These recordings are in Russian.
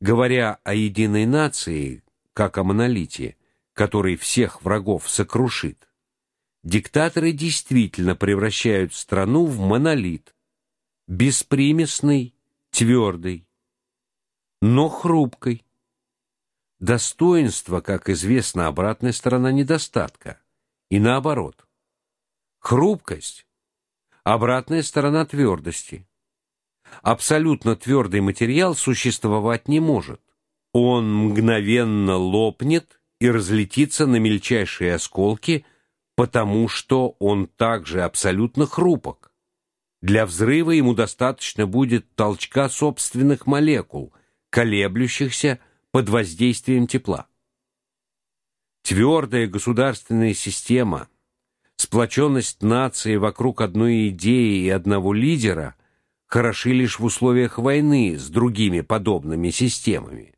Говоря о единой нации, как о монолите, который всех врагов сокрушит, диктаторы действительно превращают страну в монолит, беспримесный, твердый, но хрупкий. Достоинство, как известно, обратная сторона недостатка, и наоборот. Хрупкость обратная сторона твердости. Абсолютно твердый материал существовать не может. Он мгновенно лопнет и разлетится на мельчайшие осколки, потому что он также абсолютно хрупок. Для взрыва ему достаточно будет толчка собственных молекул, колеблющихся под воздействием тепла. Твердая государственная система, сплоченность нации вокруг одной идеи и одного лидера – хороши лишь в условиях войны с другими подобными системами.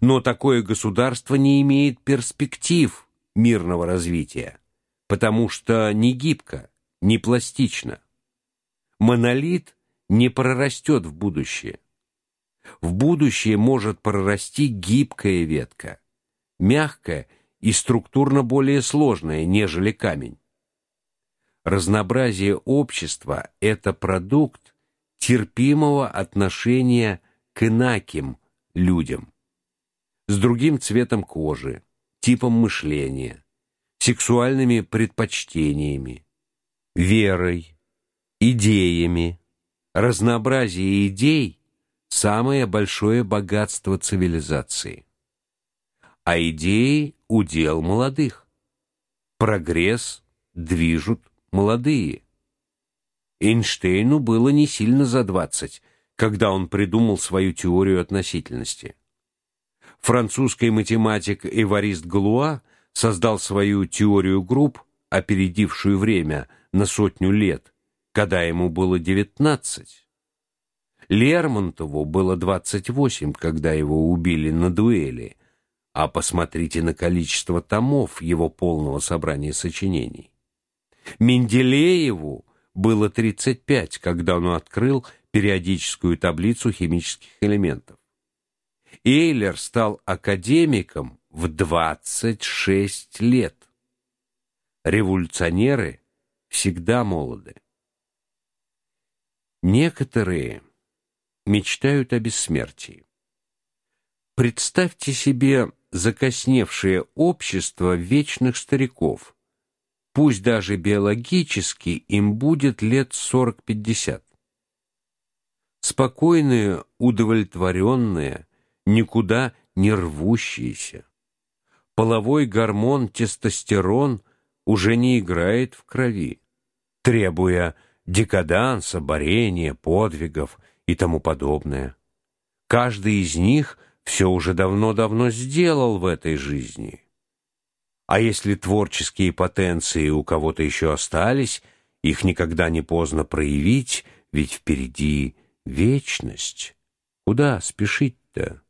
Но такое государство не имеет перспектив мирного развития, потому что не гибко, не пластично. Монолит не прорастет в будущее. В будущее может прорасти гибкая ветка, мягкая и структурно более сложная, нежели камень. Разнообразие общества это продукт терпимого отношения к инаким людям, с другим цветом кожи, типом мышления, сексуальными предпочтениями, верой, идеями. Разнообразие идей самое большое богатство цивилизации. А идеи удел молодых. Прогресс движут молодые. Эйнштейну было не сильно за двадцать, когда он придумал свою теорию относительности. Французский математик Эварист Галуа создал свою теорию групп, опередившую время на сотню лет, когда ему было девятнадцать. Лермонтову было двадцать восемь, когда его убили на дуэли. А посмотрите на количество томов его полного собрания сочинений. Менделееву было 35, когда он открыл периодическую таблицу химических элементов. Эйлер стал академиком в 26 лет. Революционеры всегда молоды. Некоторые мечтают о бессмертии. Представьте себе закосневшее общество вечных стариков, пусть даже биологически им будет лет 40-50. Спокойные, удовлетворенные, никуда не рвущиеся. Половой гормон тестостерон уже не играет в крови, требуя декаданса, борения, подвигов и тому подобное. Каждый из них все уже давно-давно сделал в этой жизни а если творческие потенции у кого-то еще остались, их никогда не поздно проявить, ведь впереди вечность. Куда спешить-то?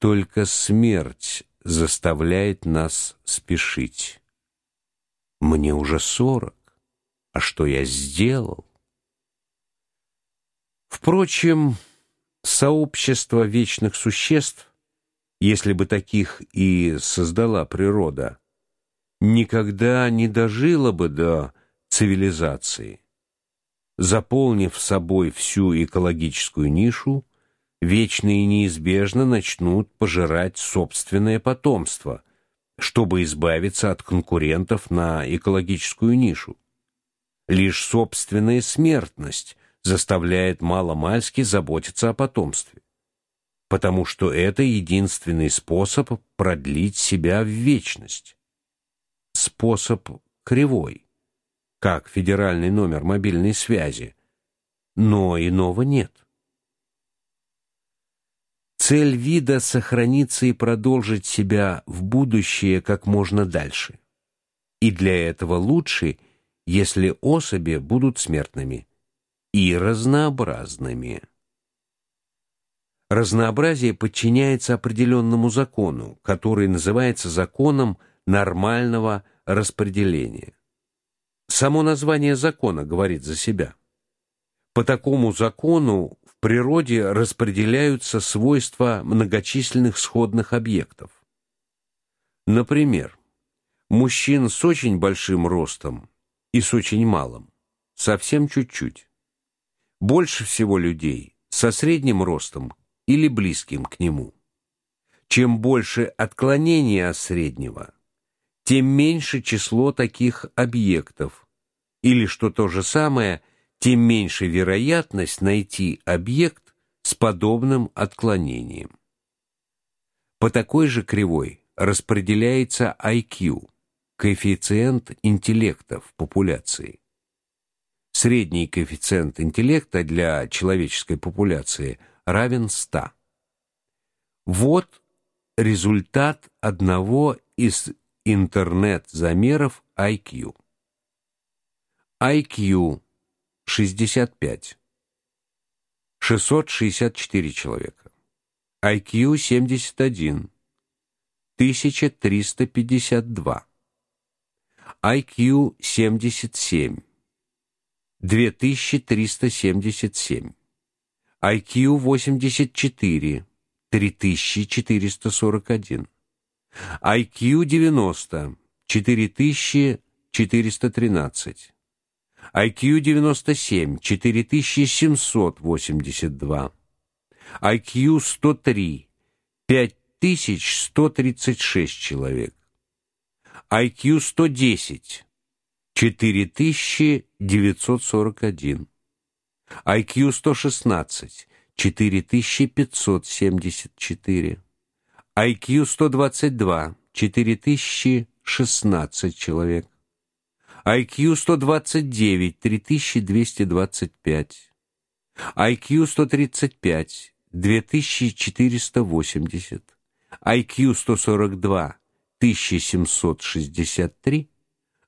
Только смерть заставляет нас спешить. Мне уже сорок, а что я сделал? Впрочем, сообщество вечных существ если бы таких и создала природа, никогда не дожило бы до цивилизации. Заполнив собой всю экологическую нишу, вечно и неизбежно начнут пожирать собственное потомство, чтобы избавиться от конкурентов на экологическую нишу. Лишь собственная смертность заставляет маломальски заботиться о потомстве потому что это единственный способ продлить себя в вечность. Способ кривой, как федеральный номер мобильной связи, но иного нет. Цель вида сохраниться и продолжить себя в будущее как можно дальше. И для этого лучше, если особи будут смертными и разнообразными. Разнообразие подчиняется определенному закону, который называется законом нормального распределения. Само название закона говорит за себя. По такому закону в природе распределяются свойства многочисленных сходных объектов. Например, мужчин с очень большим ростом и с очень малым совсем чуть-чуть. Больше всего людей со средним ростом или близким к нему. Чем больше отклонения от среднего, тем меньше число таких объектов, или что то же самое, тем меньше вероятность найти объект с подобным отклонением. По такой же кривой распределяется IQ, коэффициент интеллекта в популяции. Средний коэффициент интеллекта для человеческой популяции равен 100. Вот результат одного из интернет-замеров IQ. IQ 65. 664 человека. IQ 71. 1352. IQ 77. 2377. IQ 84. 3441. IQ 90. 4413. IQ 97 4782. IQ 103 5136 человек. IQ 110 4941. IQ 116 4574. IQ 122 4016 человек. IQ 129 3225. IQ 135 2480. IQ 142 1763.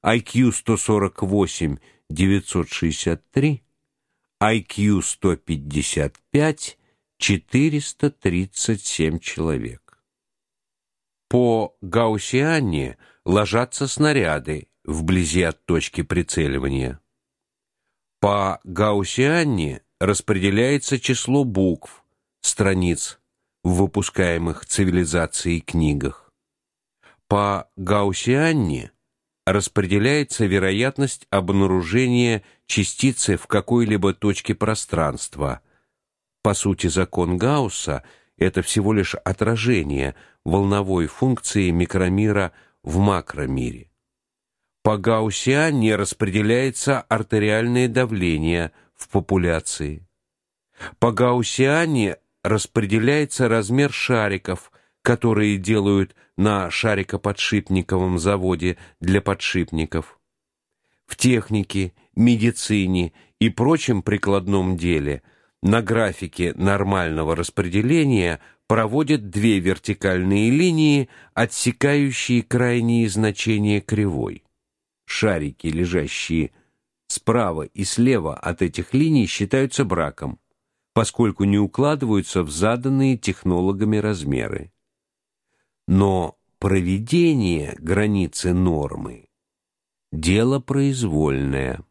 IQ 148 963. IQ 155 437 человек. По гауссиане ложатся снаряды вблизи от точки прицеливания. По гауссиане распределяется число букв, страниц в выпускаемых цивилизацией книгах. По гауссиане распределяется вероятность обнаружения частицы в какой-либо точке пространства. По сути, закон Гаусса это всего лишь отражение волновой функции микромира в макромире. По гауссиане распределяется артериальное давление в популяции. По гауссиане распределяется размер шариков, которые делают на шарикоподшипниковом заводе для подшипников. В технике, медицине и прочем прикладном деле на графике нормального распределения проводят две вертикальные линии, отсекающие крайние значения кривой. Шарики, лежащие справа и слева от этих линий, считаются браком, поскольку не укладываются в заданные технологами размеры. Но проведение границы нормы дело произвольное.